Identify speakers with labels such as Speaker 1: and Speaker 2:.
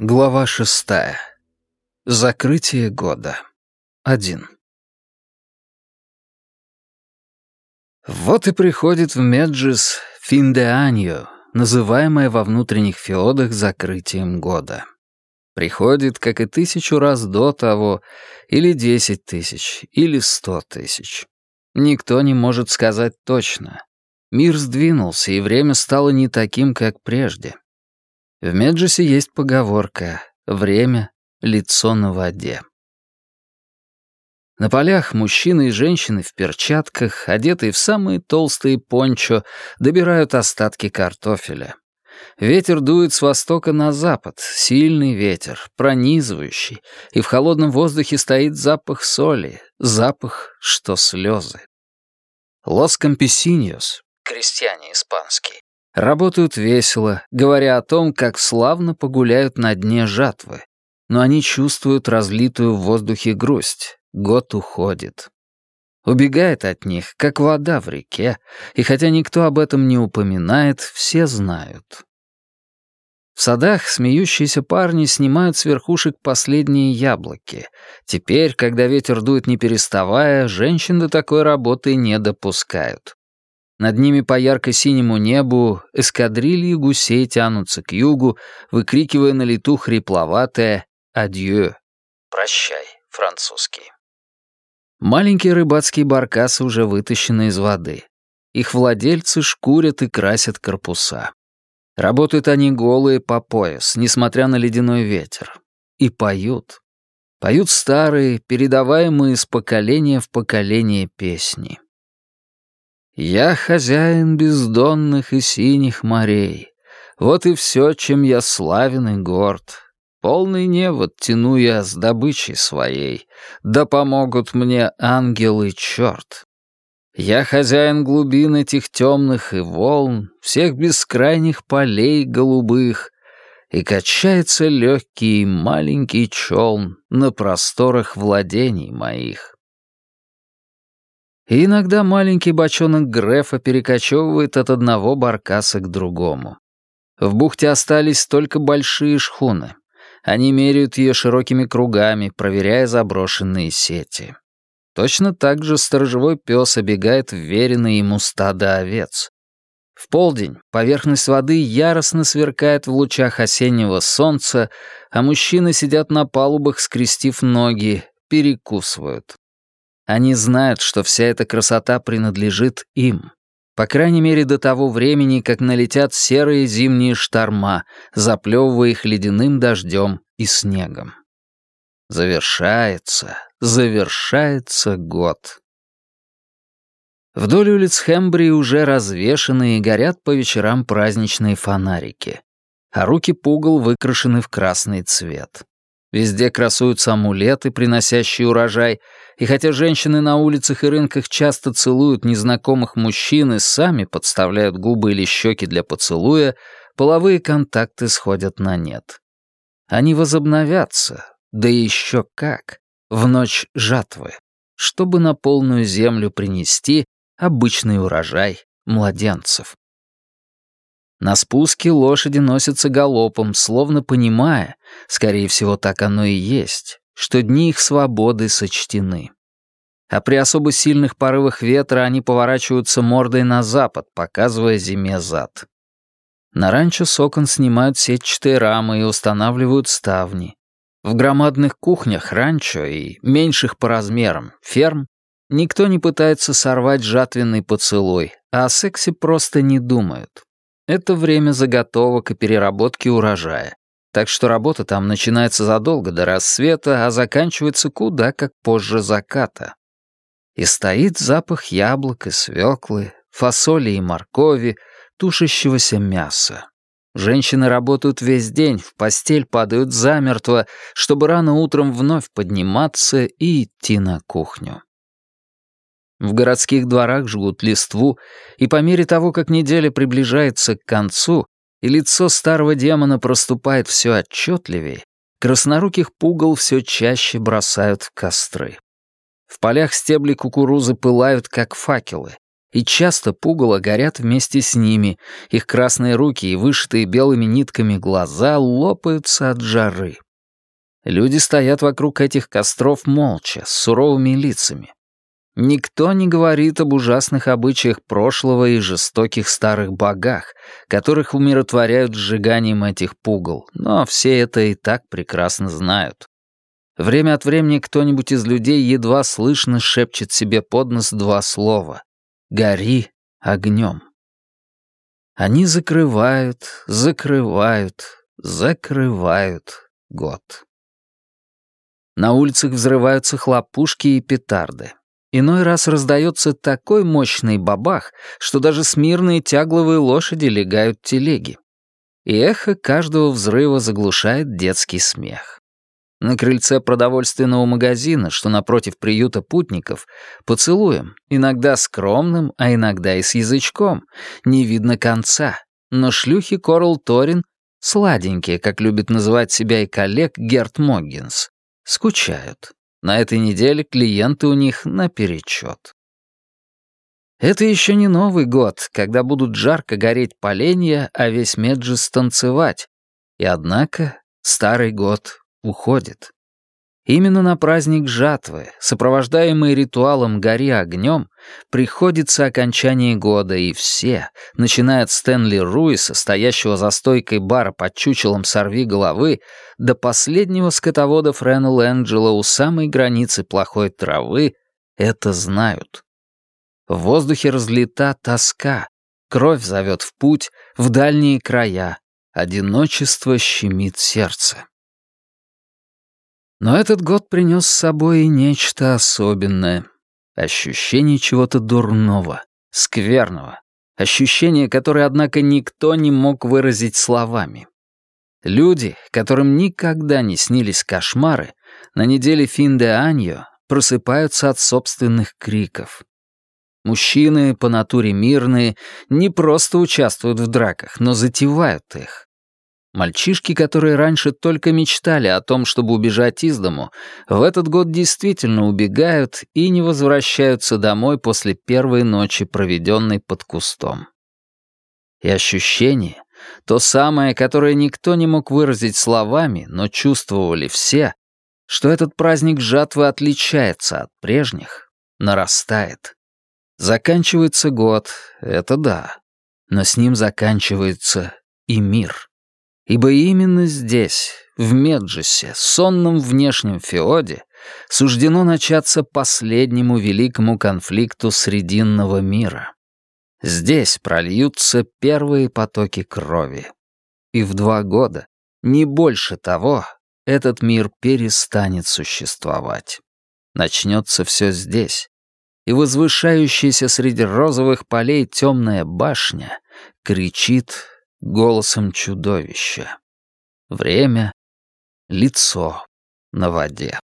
Speaker 1: Глава шестая. Закрытие года. Один. Вот и приходит в Меджис финдеаньо, называемое во внутренних феодах закрытием года. Приходит, как и тысячу раз до того, или десять тысяч, или сто тысяч. Никто не может сказать точно. Мир сдвинулся, и время стало не таким, как прежде. В Меджисе есть поговорка «Время — лицо на воде». На полях мужчины и женщины в перчатках, одетые в самые толстые пончо, добирают остатки картофеля. Ветер дует с востока на запад, сильный ветер, пронизывающий, и в холодном воздухе стоит запах соли, запах, что слезы. Лос Кампесиньос, крестьяне испанские, Работают весело, говоря о том, как славно погуляют на дне жатвы. Но они чувствуют разлитую в воздухе грусть. Год уходит. Убегает от них, как вода в реке, и хотя никто об этом не упоминает, все знают. В садах смеющиеся парни снимают с верхушек последние яблоки. Теперь, когда ветер дует не переставая, женщин до такой работы не допускают. Над ними по ярко-синему небу эскадрильи гусей тянутся к югу, выкрикивая на лету хрипловатое «Адьё» — «Прощай», французский. Маленькие рыбацкие баркасы уже вытащены из воды. Их владельцы шкурят и красят корпуса. Работают они голые по пояс, несмотря на ледяной ветер. И поют. Поют старые, передаваемые из поколения в поколение песни. Я хозяин бездонных и синих морей. Вот и все, чем я славен и горд. Полный невод тяну я с добычей своей, да помогут мне ангел и черт. Я хозяин глубин этих темных и волн, всех бескрайних полей голубых, и качается легкий маленький челн на просторах владений моих. Иногда маленький бочонок Грефа перекочевывает от одного баркаса к другому. В бухте остались только большие шхуны. Они меряют ее широкими кругами, проверяя заброшенные сети. Точно так же сторожевой пес обегает вверенные ему стадо овец. В полдень поверхность воды яростно сверкает в лучах осеннего солнца, а мужчины сидят на палубах, скрестив ноги, перекусывают. Они знают, что вся эта красота принадлежит им. По крайней мере, до того времени, как налетят серые зимние шторма, заплевывая их ледяным дождем и снегом. Завершается, завершается год. Вдоль улиц Хембри уже развешаны и горят по вечерам праздничные фонарики, а руки пугал выкрашены в красный цвет. Везде красуются амулеты, приносящие урожай, и хотя женщины на улицах и рынках часто целуют незнакомых мужчин и сами подставляют губы или щеки для поцелуя, половые контакты сходят на нет. Они возобновятся, да еще как, в ночь жатвы, чтобы на полную землю принести обычный урожай младенцев. На спуске лошади носятся галопом, словно понимая, скорее всего, так оно и есть, что дни их свободы сочтены. А при особо сильных порывах ветра они поворачиваются мордой на запад, показывая зиме зад. На ранчо с окон снимают сетчатые рамы и устанавливают ставни. В громадных кухнях ранчо и меньших по размерам ферм никто не пытается сорвать жатвенный поцелуй, а о сексе просто не думают. Это время заготовок и переработки урожая. Так что работа там начинается задолго до рассвета, а заканчивается куда как позже заката. И стоит запах яблок и свеклы, фасоли и моркови, тушащегося мяса. Женщины работают весь день, в постель падают замертво, чтобы рано утром вновь подниматься и идти на кухню. В городских дворах жгут листву, и по мере того, как неделя приближается к концу, и лицо старого демона проступает все отчетливее, красноруких пугал все чаще бросают в костры. В полях стебли кукурузы пылают, как факелы, И часто пугало горят вместе с ними, их красные руки и вышитые белыми нитками глаза лопаются от жары. Люди стоят вокруг этих костров молча, с суровыми лицами. Никто не говорит об ужасных обычаях прошлого и жестоких старых богах, которых умиротворяют сжиганием этих пугал, но все это и так прекрасно знают. Время от времени кто-нибудь из людей едва слышно шепчет себе под нос два слова «Гори огнем». Они закрывают, закрывают, закрывают год. На улицах взрываются хлопушки и петарды. Иной раз раздается такой мощный бабах, что даже смирные тягловые лошади легают телеги. И эхо каждого взрыва заглушает детский смех. На крыльце продовольственного магазина, что напротив приюта путников, поцелуем, иногда скромным, а иногда и с язычком, не видно конца. Но шлюхи Корл Торин, сладенькие, как любит называть себя и коллег Герт Моггинс, скучают. На этой неделе клиенты у них наперечет. Это еще не Новый год, когда будут жарко гореть поленья, а весь Меджис танцевать. И однако старый год уходит. Именно на праздник жатвы, сопровождаемый ритуалом «Гори огнем», приходится окончание года, и все, начиная от Стэнли Руиса, стоящего за стойкой бара под чучелом «Сорви головы», до последнего скотовода Френа Лэнджела у самой границы плохой травы, это знают. В воздухе разлита тоска, кровь зовет в путь, в дальние края, одиночество щемит сердце. Но этот год принес с собой и нечто особенное. Ощущение чего-то дурного, скверного. Ощущение, которое, однако, никто не мог выразить словами. Люди, которым никогда не снились кошмары, на неделе Фин-де-Аньо просыпаются от собственных криков. Мужчины, по натуре мирные, не просто участвуют в драках, но затевают их. Мальчишки, которые раньше только мечтали о том, чтобы убежать из дому, в этот год действительно убегают и не возвращаются домой после первой ночи, проведенной под кустом. И ощущение, то самое, которое никто не мог выразить словами, но чувствовали все, что этот праздник жатвы отличается от прежних, нарастает. Заканчивается год, это да, но с ним заканчивается и мир. Ибо именно здесь, в Меджесе, сонном внешнем феоде, суждено начаться последнему великому конфликту Срединного мира. Здесь прольются первые потоки крови. И в два года, не больше того, этот мир перестанет существовать. Начнется все здесь. И возвышающаяся среди розовых полей темная башня кричит голосом чудовища. Время — лицо на воде.